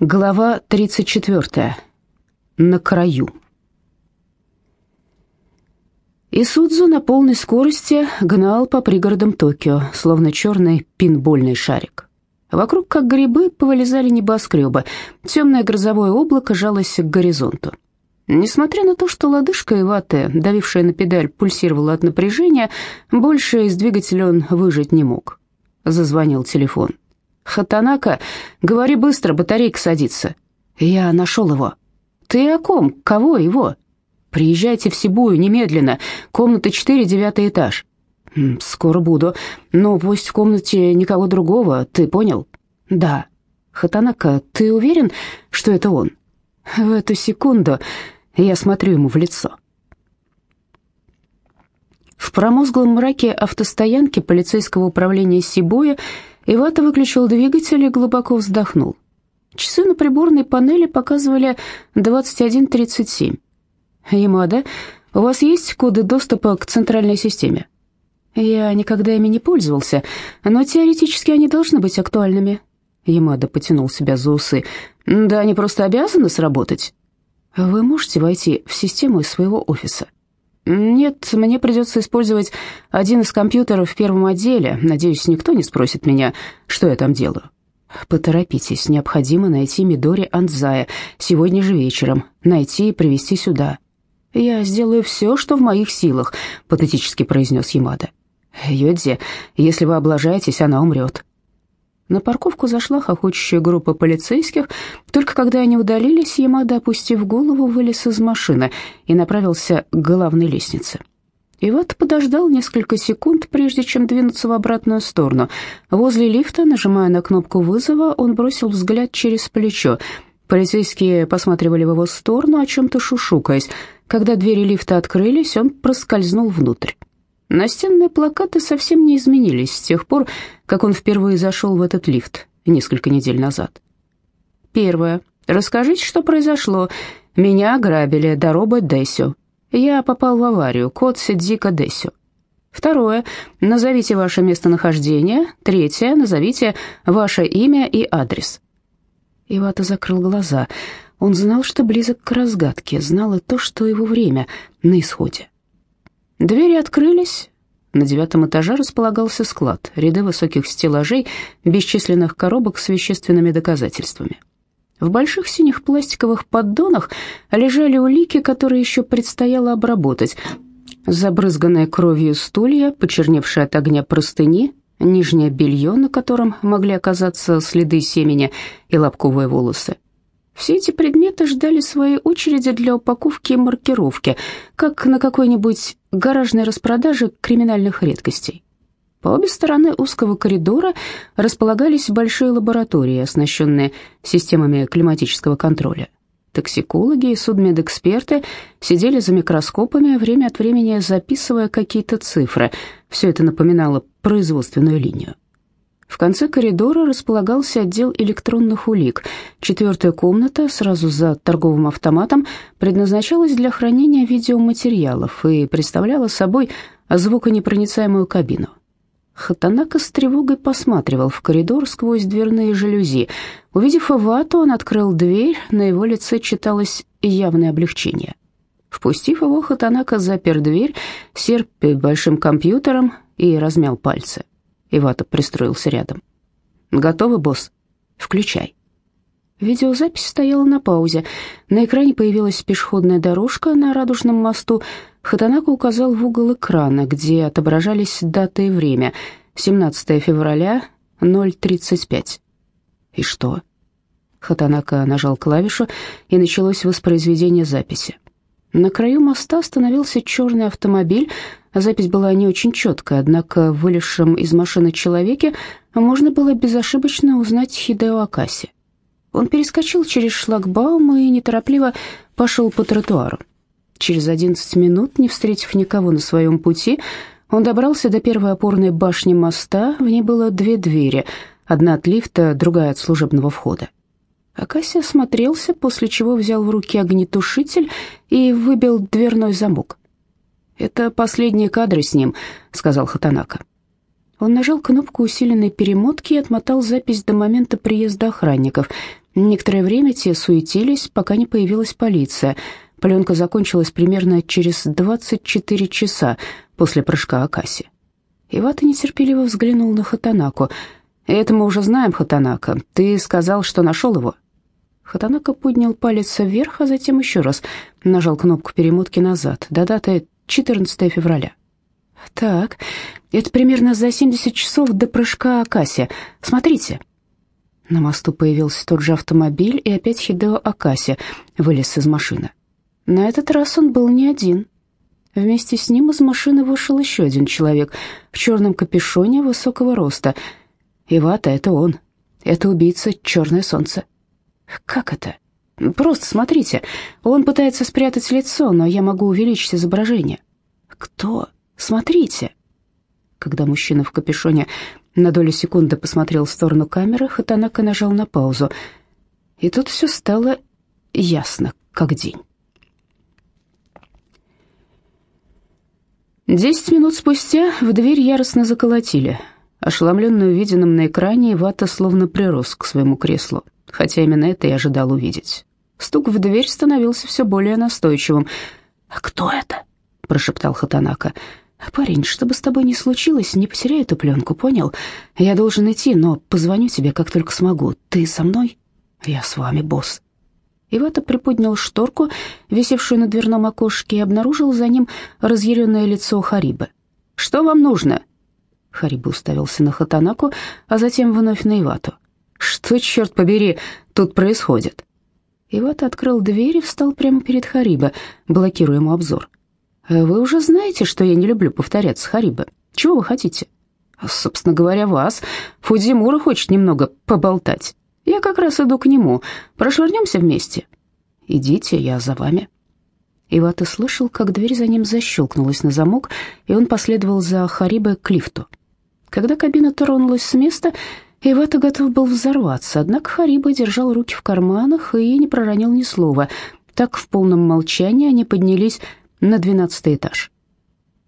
Глава 34. На краю. Исудзу на полной скорости гнал по пригородам Токио, словно черный пинбольный шарик. Вокруг, как грибы, повылезали небоскребы. Темное грозовое облако жалось к горизонту. Несмотря на то, что лодыжка Иваты, давившая на педаль, пульсировала от напряжения, больше из двигателя он выжить не мог. Зазвонил телефон. «Хатанака, говори быстро, батарейка садится». «Я нашел его». «Ты о ком? Кого его?» «Приезжайте в Сибую немедленно, комната 4, девятый этаж». «Скоро буду, но пусть в комнате никого другого, ты понял?» «Да». «Хатанака, ты уверен, что это он?» «В эту секунду я смотрю ему в лицо». В промозглом мраке автостоянки полицейского управления Сибуя Ивата выключил двигатель и глубоко вздохнул. Часы на приборной панели показывали 21.37. «Ямада, у вас есть коды доступа к центральной системе?» «Я никогда ими не пользовался, но теоретически они должны быть актуальными». Ямада потянул себя за усы. «Да они просто обязаны сработать». «Вы можете войти в систему из своего офиса?» «Нет, мне придется использовать один из компьютеров в первом отделе. Надеюсь, никто не спросит меня, что я там делаю». «Поторопитесь, необходимо найти Мидори Анзая сегодня же вечером, найти и привести сюда». «Я сделаю все, что в моих силах», — патетически произнес Ямада. «Йодзи, если вы облажаетесь, она умрет». На парковку зашла хохочущая группа полицейских. Только когда они удалились, Ямада, опустив голову, вылез из машины и направился к главной лестнице. Иват подождал несколько секунд, прежде чем двинуться в обратную сторону. Возле лифта, нажимая на кнопку вызова, он бросил взгляд через плечо. Полицейские посматривали в его сторону, о чем-то шушукаясь. Когда двери лифта открылись, он проскользнул внутрь. Настенные плакаты совсем не изменились с тех пор, как он впервые зашел в этот лифт несколько недель назад. Первое. Расскажите, что произошло. Меня ограбили, Дороба Десю. Я попал в аварию, код Сидзика Десю. Второе. Назовите ваше местонахождение. Третье. Назовите ваше имя и адрес. Ивата закрыл глаза. Он знал, что близок к разгадке, знал и то, что его время на исходе. Двери открылись. На девятом этаже располагался склад, ряды высоких стеллажей, бесчисленных коробок с вещественными доказательствами. В больших синих пластиковых поддонах лежали улики, которые еще предстояло обработать. Забрызганные кровью стулья, почерневшие от огня простыни, нижнее белье, на котором могли оказаться следы семени и лобковые волосы. Все эти предметы ждали своей очереди для упаковки и маркировки, как на какой-нибудь гаражной распродаже криминальных редкостей. По обе стороны узкого коридора располагались большие лаборатории, оснащенные системами климатического контроля. Токсикологи и судмедэксперты сидели за микроскопами, время от времени записывая какие-то цифры. Все это напоминало производственную линию. В конце коридора располагался отдел электронных улик. Четвертая комната, сразу за торговым автоматом, предназначалась для хранения видеоматериалов и представляла собой звуконепроницаемую кабину. Хатанака с тревогой посматривал в коридор сквозь дверные жалюзи. Увидев Ивату, он открыл дверь, на его лице читалось явное облегчение. Впустив его, Хатанака запер дверь, серп большим компьютером и размял пальцы. Ивата пристроился рядом. «Готовы, босс? Включай». Видеозапись стояла на паузе. На экране появилась пешеходная дорожка на Радужном мосту. Хатанака указал в угол экрана, где отображались дата и время. 17 февраля, 0.35. «И что?» Хатанака нажал клавишу, и началось воспроизведение записи. На краю моста остановился черный автомобиль. Запись была не очень четкая, однако в вылезшем из машины человеке можно было безошибочно узнать Хидео Акаси. Он перескочил через шлагбаум и неторопливо пошел по тротуару. Через одиннадцать минут, не встретив никого на своем пути, он добрался до первой опорной башни моста. В ней было две двери, одна от лифта, другая от служебного входа. Акасия осмотрелся, после чего взял в руки огнетушитель и выбил дверной замок. «Это последние кадры с ним», — сказал Хатанака. Он нажал кнопку усиленной перемотки и отмотал запись до момента приезда охранников. Некоторое время те суетились, пока не появилась полиция. Пленка закончилась примерно через 24 часа после прыжка Акаси. Ивата нетерпеливо взглянул на Хатанаку. «Это мы уже знаем, Хатанака. Ты сказал, что нашел его?» Хатанака поднял палец вверх, а затем еще раз нажал кнопку перемотки назад, до даты 14 февраля. «Так, это примерно за 70 часов до прыжка Акаси. Смотрите». На мосту появился тот же автомобиль, и опять Хидео Акаси вылез из машины. На этот раз он был не один. Вместе с ним из машины вышел еще один человек в черном капюшоне высокого роста. Ивата — это он. Это убийца «Черное солнце». «Как это?» «Просто смотрите. Он пытается спрятать лицо, но я могу увеличить изображение». «Кто? Смотрите». Когда мужчина в капюшоне на долю секунды посмотрел в сторону камеры, Хатанака нажал на паузу. И тут все стало ясно, как день. Десять минут спустя в дверь яростно заколотили. Ошеломленный увиденным на экране, Ивата словно прирос к своему креслу хотя именно это и ожидал увидеть. Стук в дверь становился все более настойчивым. «А кто это?» — прошептал Хатанака. «Парень, что бы с тобой ни случилось, не потеряй эту пленку, понял? Я должен идти, но позвоню тебе, как только смогу. Ты со мной?» «Я с вами, босс». Ивата приподнял шторку, висевшую на дверном окошке, и обнаружил за ним разъяренное лицо Харибы. «Что вам нужно?» Хариба уставился на Хатанаку, а затем вновь на Ивату. Что, черт побери, тут происходит? Иват открыл дверь и встал прямо перед Харибо, блокируя ему обзор. «Вы уже знаете, что я не люблю повторяться, Харибо. Чего вы хотите?» «Собственно говоря, вас. Фудзимура хочет немного поболтать. Я как раз иду к нему. Прошвырнемся вместе?» «Идите, я за вами». Ивата слышал, как дверь за ним защелкнулась на замок, и он последовал за Харибо к лифту. Когда кабина тронулась с места, Ивата готов был взорваться, однако Хариба держал руки в карманах и не проронил ни слова. Так в полном молчании они поднялись на двенадцатый этаж.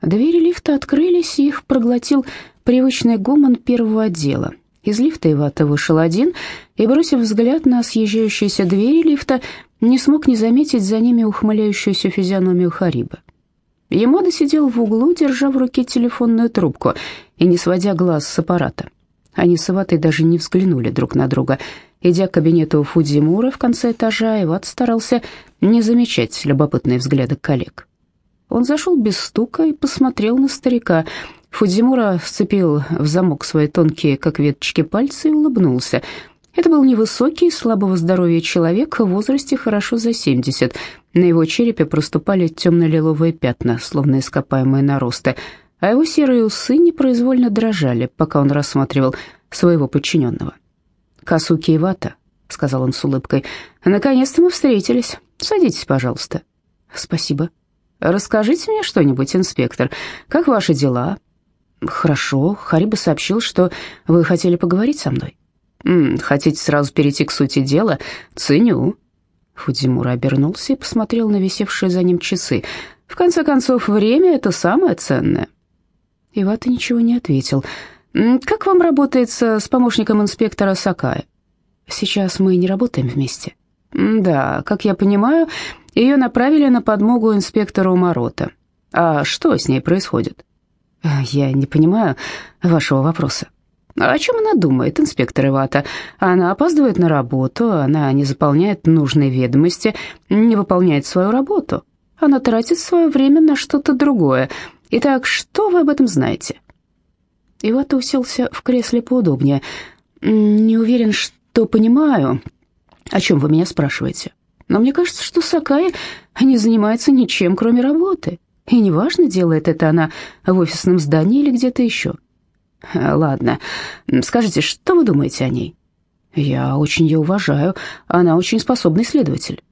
Двери лифта открылись, и их проглотил привычный гомон первого отдела. Из лифта Ивата вышел один и, бросив взгляд на съезжающиеся двери лифта, не смог не заметить за ними ухмыляющуюся физиономию Хариба. Ямада сидел в углу, держа в руке телефонную трубку и не сводя глаз с аппарата. Они с Иватой даже не взглянули друг на друга. Идя к кабинету Фудзимура в конце этажа, Иват старался не замечать любопытные взгляды коллег. Он зашел без стука и посмотрел на старика. Фудзимура сцепил в замок свои тонкие, как веточки, пальцы и улыбнулся. Это был невысокий, слабого здоровья человек в возрасте хорошо за 70. На его черепе проступали темно-лиловые пятна, словно ископаемые наросты а его серые усы непроизвольно дрожали, пока он рассматривал своего подчиненного. «Касуки Ивата», — сказал он с улыбкой, — «наконец-то мы встретились. Садитесь, пожалуйста». «Спасибо». «Расскажите мне что-нибудь, инспектор. Как ваши дела?» «Хорошо. Хариба сообщил, что вы хотели поговорить со мной». «М -м, «Хотите сразу перейти к сути дела? Ценю». Фудзимура обернулся и посмотрел на висевшие за ним часы. «В конце концов, время — это самое ценное». Ивата ничего не ответил. «Как вам работается с помощником инспектора Сакая?» «Сейчас мы не работаем вместе». «Да, как я понимаю, ее направили на подмогу инспектору Морота. А что с ней происходит?» «Я не понимаю вашего вопроса». «О чем она думает, инспектор Ивата? Она опаздывает на работу, она не заполняет нужные ведомости, не выполняет свою работу. Она тратит свое время на что-то другое. Итак, что вы об этом знаете?» Ивата уселся в кресле поудобнее. «Не уверен, что понимаю, о чем вы меня спрашиваете. Но мне кажется, что Сакая не занимается ничем, кроме работы. И неважно, делает это она в офисном здании или где-то еще. Ладно, скажите, что вы думаете о ней? Я очень ее уважаю, она очень способный следователь.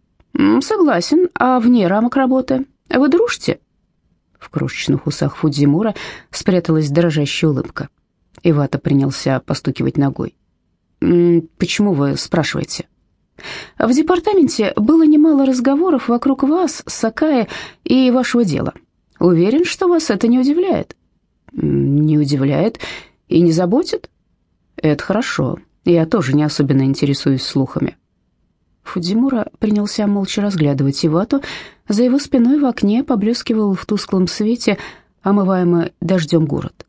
Согласен, а вне рамок работы вы дружите? В крошечных усах Фудзимура спряталась дрожащая улыбка. Ивата принялся постукивать ногой. «Почему вы спрашиваете?» «В департаменте было немало разговоров вокруг вас, Сакая и вашего дела. Уверен, что вас это не удивляет». «Не удивляет. И не заботит? Это хорошо. Я тоже не особенно интересуюсь слухами. Фудзимура принялся молча разглядывать Ивату. За его спиной в окне поблескивал в тусклом свете омываемый дождем город.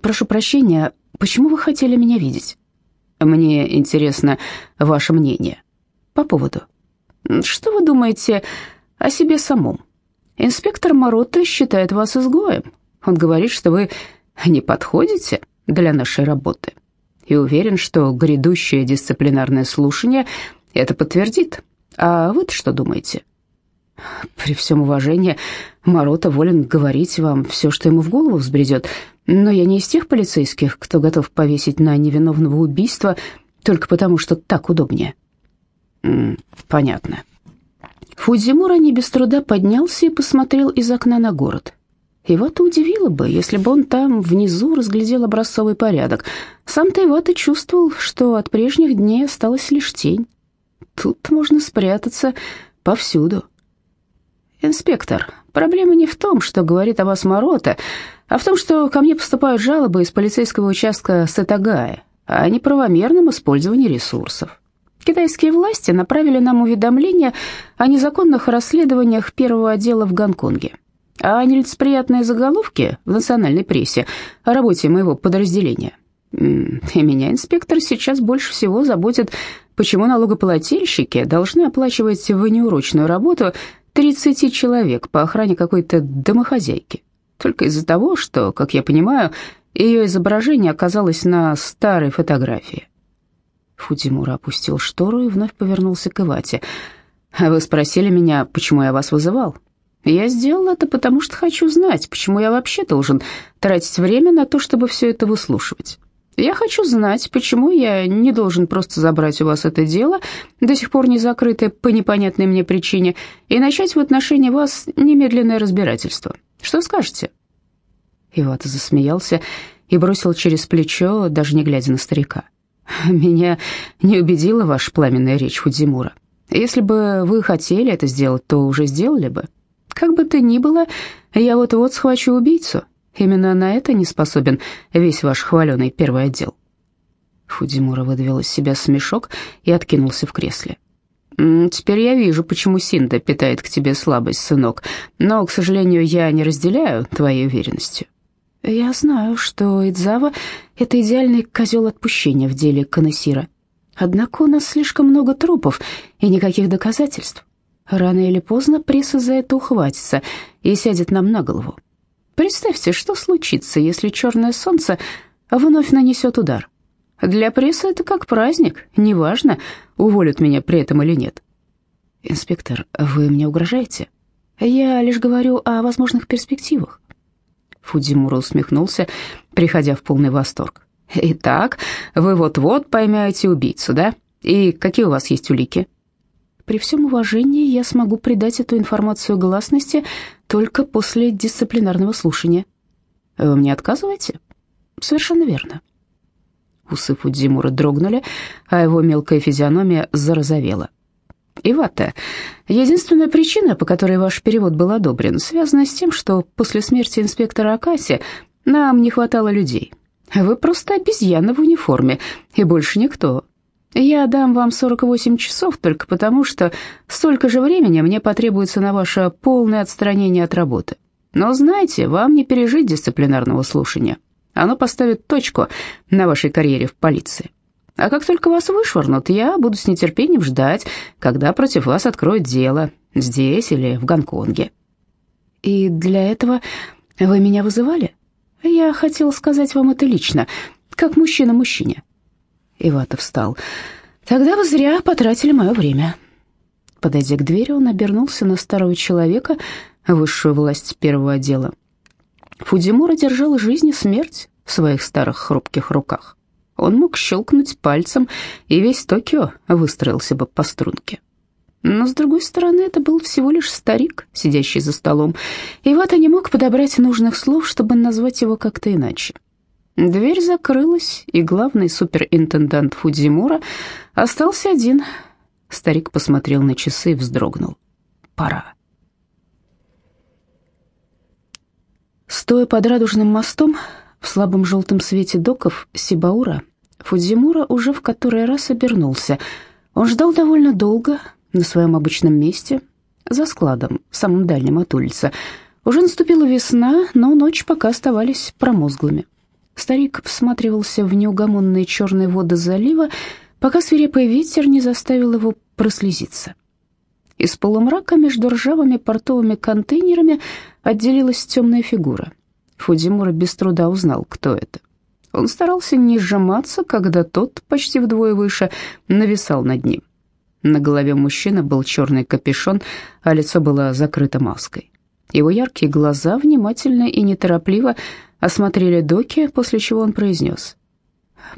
«Прошу прощения, почему вы хотели меня видеть?» «Мне интересно ваше мнение. По поводу. Что вы думаете о себе самом? Инспектор Моротто считает вас изгоем. Он говорит, что вы не подходите для нашей работы. И уверен, что грядущее дисциплинарное слушание это подтвердит. А вы что думаете? При всем уважении, Морота волен говорить вам все, что ему в голову взбредет, но я не из тех полицейских, кто готов повесить на невиновного убийства только потому, что так удобнее. Понятно. Фудзимура не без труда поднялся и посмотрел из окна на город. Ивата удивило бы, если бы он там внизу разглядел образцовый порядок. Сам-то Ивата чувствовал, что от прежних дней осталась лишь тень. Тут можно спрятаться повсюду. «Инспектор, проблема не в том, что говорит о вас Морота, а в том, что ко мне поступают жалобы из полицейского участка Сатагая о неправомерном использовании ресурсов. Китайские власти направили нам уведомление о незаконных расследованиях первого отдела в Гонконге, а нелицеприятные заголовки в национальной прессе о работе моего подразделения. И меня, инспектор, сейчас больше всего заботит, почему налогоплательщики должны оплачивать в работу 30 человек по охране какой-то домохозяйки. Только из-за того, что, как я понимаю, ее изображение оказалось на старой фотографии. Фудзимура опустил штору и вновь повернулся к Ивате. «Вы спросили меня, почему я вас вызывал?» «Я сделал это, потому что хочу знать, почему я вообще должен тратить время на то, чтобы все это выслушивать. Я хочу знать, почему я не должен просто забрать у вас это дело, до сих пор не закрытое по непонятной мне причине, и начать в отношении вас немедленное разбирательство. Что скажете?» Ивата засмеялся и бросил через плечо, даже не глядя на старика. Меня не убедила ваша пламенная речь Фудзимура. Если бы вы хотели это сделать, то уже сделали бы. Как бы то ни было, я вот-вот схвачу убийцу. Именно на это не способен весь ваш хваленый первый отдел». Фудзимура выдавил из себя смешок и откинулся в кресле. «Теперь я вижу, почему Синда питает к тебе слабость, сынок, но, к сожалению, я не разделяю твоей уверенности. Я знаю, что Идзава — это идеальный козел отпущения в деле Канесира. Однако у нас слишком много трупов и никаких доказательств. Рано или поздно пресса за это ухватится и сядет нам на голову. Представьте, что случится, если черное солнце вновь нанесет удар. Для прессы это как праздник, неважно, уволят меня при этом или нет. Инспектор, вы мне угрожаете? Я лишь говорю о возможных перспективах. Фудзимура усмехнулся, приходя в полный восторг. «Итак, вы вот-вот поймаете убийцу, да? И какие у вас есть улики?» «При всем уважении я смогу придать эту информацию гласности только после дисциплинарного слушания». «Вы мне отказываете?» «Совершенно верно». Усы Фудзимура дрогнули, а его мелкая физиономия зарозовела. Ивата, единственная причина, по которой ваш перевод был одобрен, связана с тем, что после смерти инспектора Акаси нам не хватало людей. Вы просто обезьяна в униформе, и больше никто. Я дам вам 48 часов только потому, что столько же времени мне потребуется на ваше полное отстранение от работы. Но знайте, вам не пережить дисциплинарного слушания. Оно поставит точку на вашей карьере в полиции. А как только вас вышвырнут, я буду с нетерпением ждать, когда против вас откроют дело, здесь или в Гонконге. И для этого вы меня вызывали? Я хотел сказать вам это лично, как мужчина мужчине. Иватов встал. Тогда вы зря потратили мое время. Подойдя к двери, он обернулся на старого человека, высшую власть первого отдела. Фудзимура держал жизнь и смерть в своих старых хрупких руках. Он мог щелкнуть пальцем, и весь Токио выстроился бы по струнке. Но, с другой стороны, это был всего лишь старик, сидящий за столом, и Вата не мог подобрать нужных слов, чтобы назвать его как-то иначе. Дверь закрылась, и главный суперинтендант Фудзимура остался один. Старик посмотрел на часы и вздрогнул. «Пора». Стоя под радужным мостом, В слабом желтом свете доков Сибаура Фудзимура уже в который раз обернулся. Он ждал довольно долго, на своем обычном месте, за складом, самым дальним от улицы. Уже наступила весна, но ночи пока оставались промозглыми. Старик всматривался в неугомонные черные воды залива, пока свирепый ветер не заставил его прослезиться. Из полумрака между ржавыми портовыми контейнерами отделилась темная фигура. Фудзимура без труда узнал, кто это. Он старался не сжиматься, когда тот, почти вдвое выше, нависал над ним. На голове мужчины был черный капюшон, а лицо было закрыто маской. Его яркие глаза внимательно и неторопливо осмотрели доки, после чего он произнес.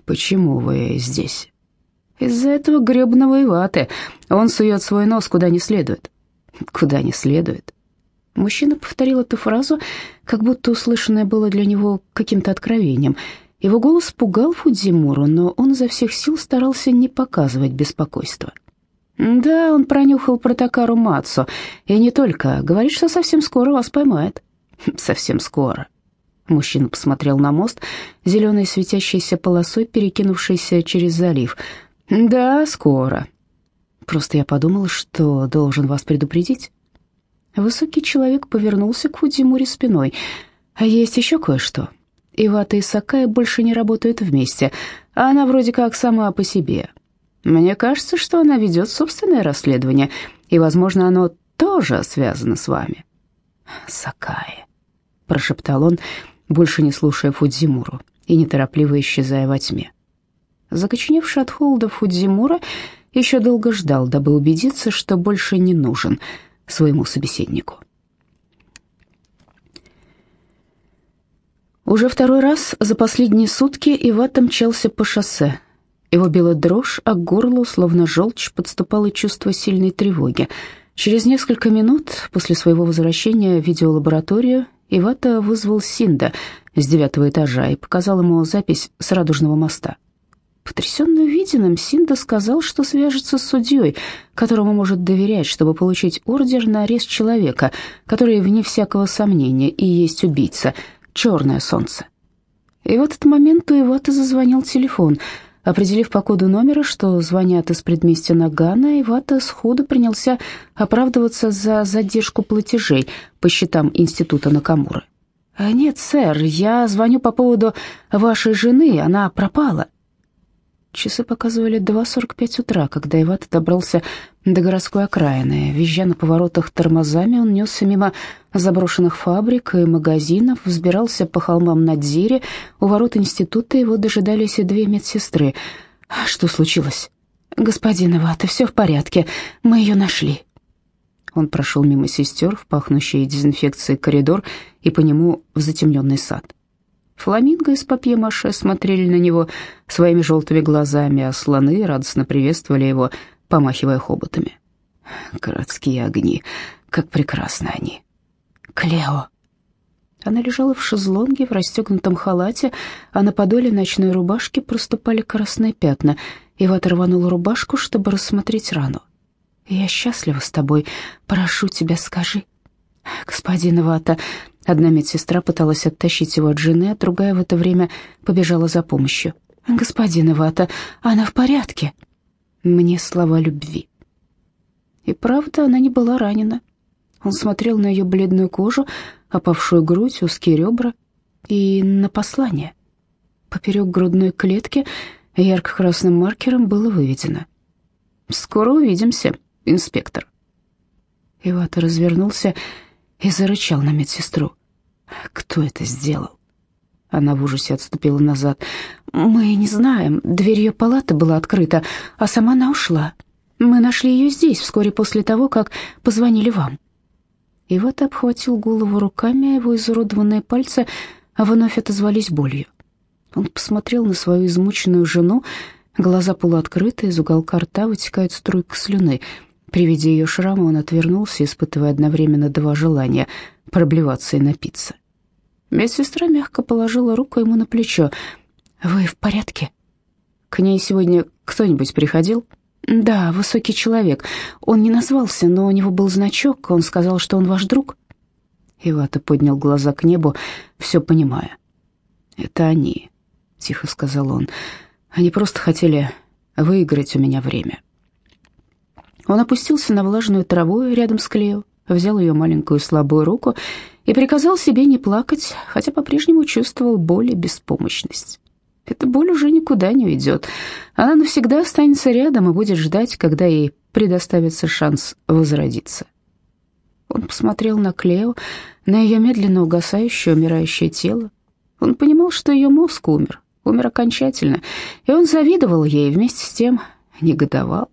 «Почему вы здесь?» «Из-за этого гребаного Иваты. Он сует свой нос куда не следует». «Куда не следует?» Мужчина повторил эту фразу, как будто услышанное было для него каким-то откровением. Его голос пугал Фудзимуру, но он изо всех сил старался не показывать беспокойства. «Да, он пронюхал про Такару Мацу, и не только. Говорит, что совсем скоро вас поймает». «Совсем скоро». Мужчина посмотрел на мост, зеленой светящейся полосой, перекинувшейся через залив. «Да, скоро. Просто я подумал, что должен вас предупредить». Высокий человек повернулся к Фудзимуре спиной. «А есть еще кое-что. Ивата и Сакая больше не работают вместе, а она вроде как сама по себе. Мне кажется, что она ведет собственное расследование, и, возможно, оно тоже связано с вами». «Сакая», — прошептал он, больше не слушая Фудзимуру и неторопливо исчезая во тьме. Закоченевший от холода Фудзимура еще долго ждал, дабы убедиться, что больше не нужен своему собеседнику. Уже второй раз за последние сутки Ивата мчался по шоссе. Его била дрожь, а к горлу, словно желчь, подступало чувство сильной тревоги. Через несколько минут после своего возвращения в видеолабораторию Ивата вызвал Синда с девятого этажа и показал ему запись с Радужного моста. Потрясенный увиденным, Синда сказал, что свяжется с судьей, которому может доверять, чтобы получить ордер на арест человека, который, вне всякого сомнения, и есть убийца, черное солнце. И в этот момент у Ивата зазвонил телефон. Определив по коду номера, что звонят из предместья Нагана, Ивата сходу принялся оправдываться за задержку платежей по счетам института Накамуры. «Нет, сэр, я звоню по поводу вашей жены, она пропала». Часы показывали 2.45 утра, когда Иват добрался до городской окраины. Визжа на поворотах тормозами, он несся мимо заброшенных фабрик и магазинов, взбирался по холмам над Зире. У ворот института его дожидались и две медсестры. «Что случилось?» «Господин Иват, все в порядке. Мы ее нашли». Он прошел мимо сестер в пахнущий дезинфекцией коридор и по нему в затемненный сад. Фламинго из папье-маше смотрели на него своими желтыми глазами, а слоны радостно приветствовали его, помахивая хоботами. Городские огни, как прекрасны они. Клео. Она лежала в шезлонге в расстегнутом халате, а на подоле ночной рубашки проступали красные пятна. Иват рванула рубашку, чтобы рассмотреть рану. «Я счастлива с тобой. Прошу тебя, скажи». «Господин Ивата, Одна медсестра пыталась оттащить его от жены, а другая в это время побежала за помощью. «Господин Ивата, она в порядке?» Мне слова любви. И правда, она не была ранена. Он смотрел на ее бледную кожу, опавшую грудь, узкие ребра и на послание. Поперек грудной клетки ярко-красным маркером было выведено. «Скоро увидимся, инспектор». Ивата развернулся зарычал на медсестру. «Кто это сделал?» Она в ужасе отступила назад. «Мы не знаем. Дверь ее палаты была открыта, а сама она ушла. Мы нашли ее здесь, вскоре после того, как позвонили вам». И вот обхватил голову руками, а его изуродованные пальцы вновь отозвались болью. Он посмотрел на свою измученную жену, глаза полуоткрыты, из уголка рта вытекает струйка слюны — при виде ее шрама он отвернулся, испытывая одновременно два желания — проблеваться и напиться. Медсестра мягко положила руку ему на плечо. «Вы в порядке?» «К ней сегодня кто-нибудь приходил?» «Да, высокий человек. Он не назвался, но у него был значок. Он сказал, что он ваш друг». Ивата поднял глаза к небу, все понимая. «Это они», — тихо сказал он. «Они просто хотели выиграть у меня время». Он опустился на влажную траву рядом с Клео, взял ее маленькую слабую руку и приказал себе не плакать, хотя по-прежнему чувствовал боль и беспомощность. Эта боль уже никуда не уйдет. Она навсегда останется рядом и будет ждать, когда ей предоставится шанс возродиться. Он посмотрел на Клео, на ее медленно угасающее, умирающее тело. Он понимал, что ее мозг умер, умер окончательно, и он завидовал ей, вместе с тем негодовал.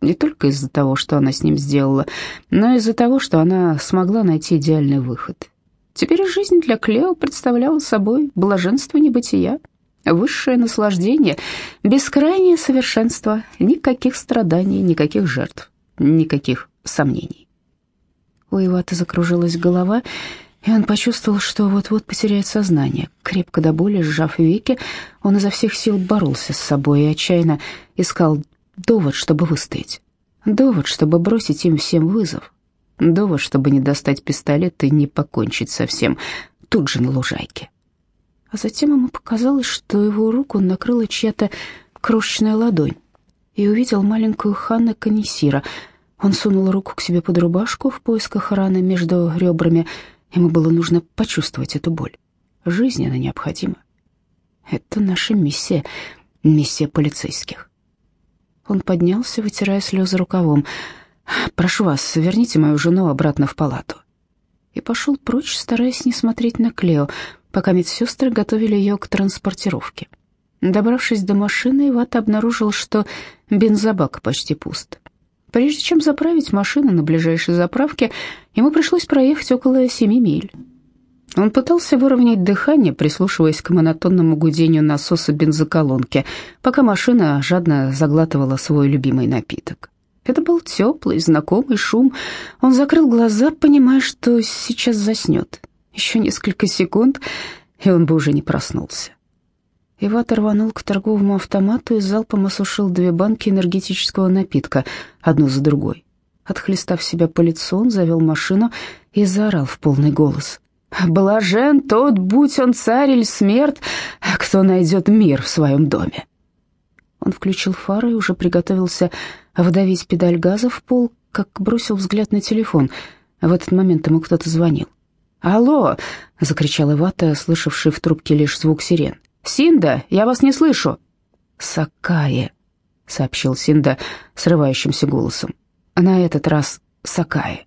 Не только из-за того, что она с ним сделала, но из-за того, что она смогла найти идеальный выход. Теперь жизнь для Клео представляла собой блаженство небытия, высшее наслаждение, бескрайнее совершенство, никаких страданий, никаких жертв, никаких сомнений. У Ивата закружилась голова, и он почувствовал, что вот-вот потеряет сознание. Крепко до боли сжав веки, он изо всех сил боролся с собой и отчаянно искал довод, чтобы выстоять. Довод, чтобы бросить им всем вызов. Довод, чтобы не достать пистолет и не покончить совсем тут же на лужайке. А затем ему показалось, что его руку накрыла чья-то крошечная ладонь, и увидел маленькую Ханна Канисира — он сунул руку к себе под рубашку в поисках раны между ребрами. Ему было нужно почувствовать эту боль. Жизненно необходимо. Это наша миссия, миссия полицейских. Он поднялся, вытирая слезы рукавом. «Прошу вас, верните мою жену обратно в палату». И пошел прочь, стараясь не смотреть на Клео, пока медсестры готовили ее к транспортировке. Добравшись до машины, Иват обнаружил, что бензобак почти пуст. Прежде чем заправить машину на ближайшей заправке, ему пришлось проехать около семи миль. Он пытался выровнять дыхание, прислушиваясь к монотонному гудению насоса бензоколонки, пока машина жадно заглатывала свой любимый напиток. Это был теплый, знакомый шум. Он закрыл глаза, понимая, что сейчас заснет. Еще несколько секунд, и он бы уже не проснулся. Иват рванул к торговому автомату и залпом осушил две банки энергетического напитка, одну за другой. Отхлестав себя по лицу, он завел машину и заорал в полный голос. «Блажен тот, будь он царь или смерть, кто найдет мир в своем доме!» Он включил фары и уже приготовился вдавить педаль газа в пол, как бросил взгляд на телефон. В этот момент ему кто-то звонил. «Алло!» — закричал Ивата, слышавший в трубке лишь звук сирен. «Синда, я вас не слышу!» «Сакае», — сообщил Синда срывающимся голосом. «На этот раз Сакае».